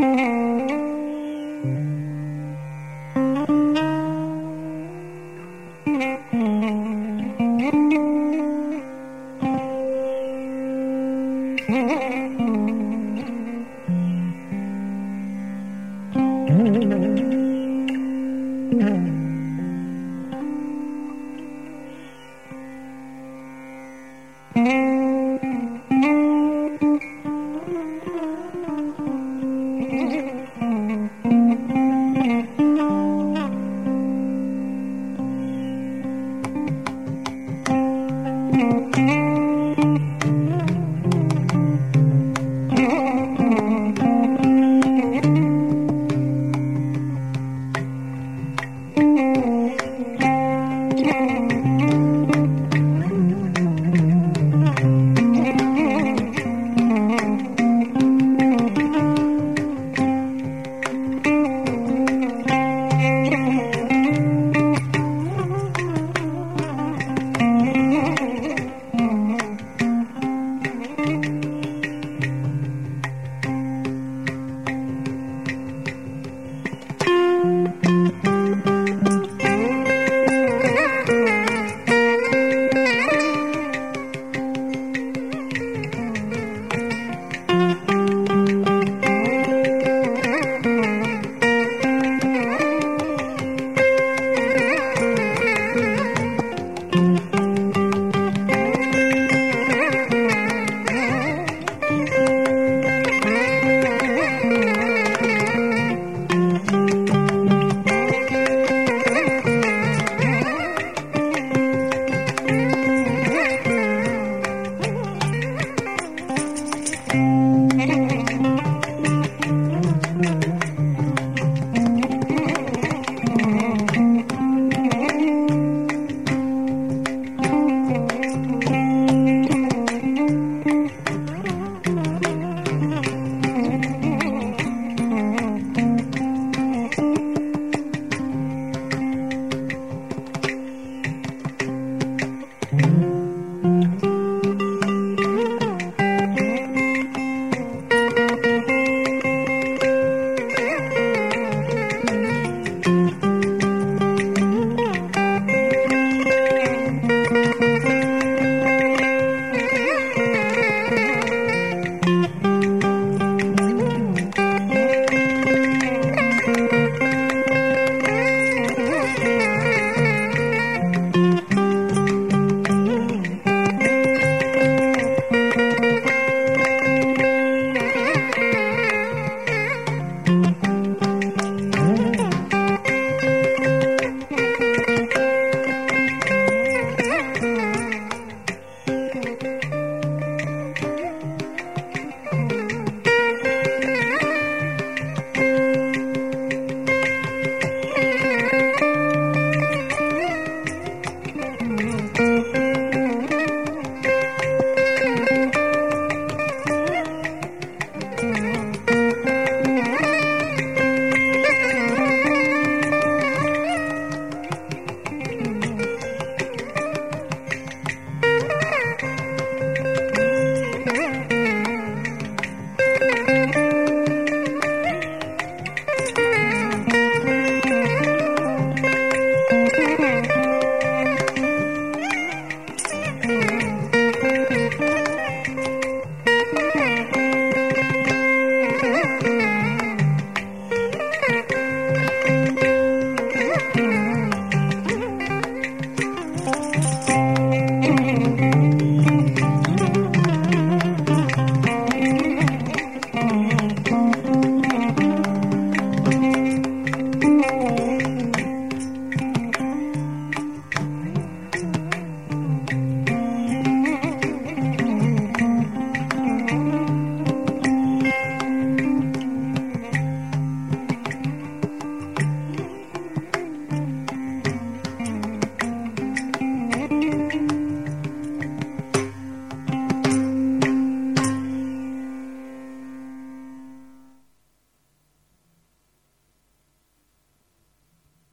Mm-hmm.